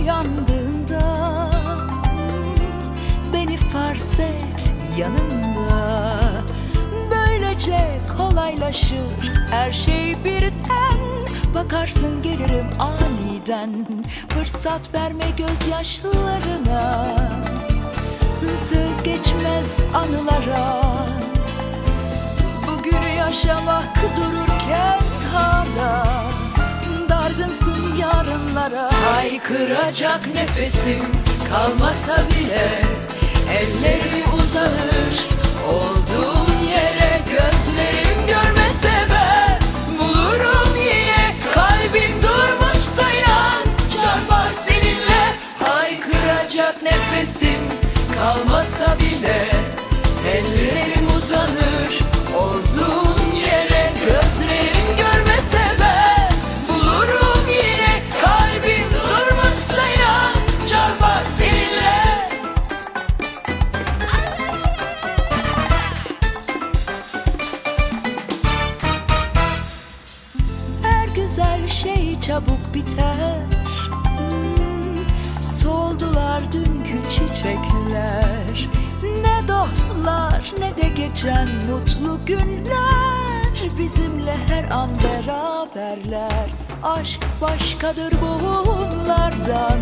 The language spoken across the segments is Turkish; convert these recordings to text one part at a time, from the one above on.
uyandığında Beni farz et yanında Böylece kolaylaşır her şey birden. Bakarsın gelirim aniden Fırsat verme gözyaşlarına. Söz geçmez anılara. Bugünü yaşamak dururken hala Dargınsın yarınlara. Haykıracak nefesim kalmasa bile Ellerim uzanır olduğun yere Gözlerim görmese ben bulurum yine Kalbim durmuşsa inan çarpar seninle. Haykıracak nefesim kalmasa bile Ellerim uzanır çabuk biter. Hmm, Soldular dünkü çiçekler. Ne dostlar ne de geçen mutlu günler. Bizimle her an beraberler. Aşk başkadır bunlardan.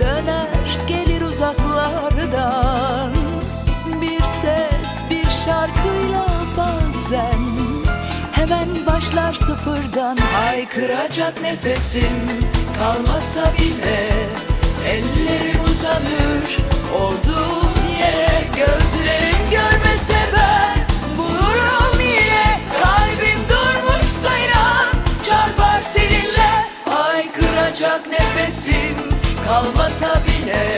Döner gelir uzaklardan hemen başlar sıfırdan. Haykıracak nefesim kalmasa bile Ellerim uzanır olduğum yere Gözlerim görmese ben bulurum yine. Kalbim durmuşsa inan çarpar seninle. Haykıracak nefesim kalmasa bile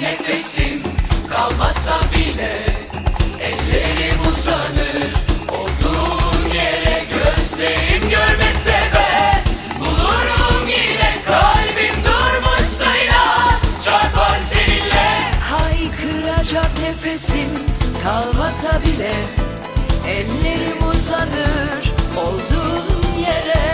nefesim kalmasa bile Ellerim uzanır. Olduğun yere gözlerim görmese de Bulurum yine kalbim durmuşsa inan çarpar seninle. Haykıracak nefesim kalmasa bile Ellerim uzanır. Olduğun yere